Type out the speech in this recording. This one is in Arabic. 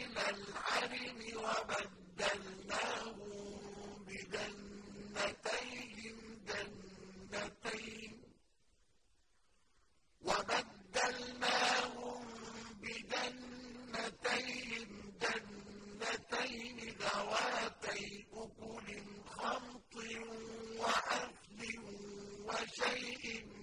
إلى العلم وبدلناهم بجنتيهم جنتين وبدلناهم بجنتيهم جنتين ذواتي أكل خمط وأكل وشيء من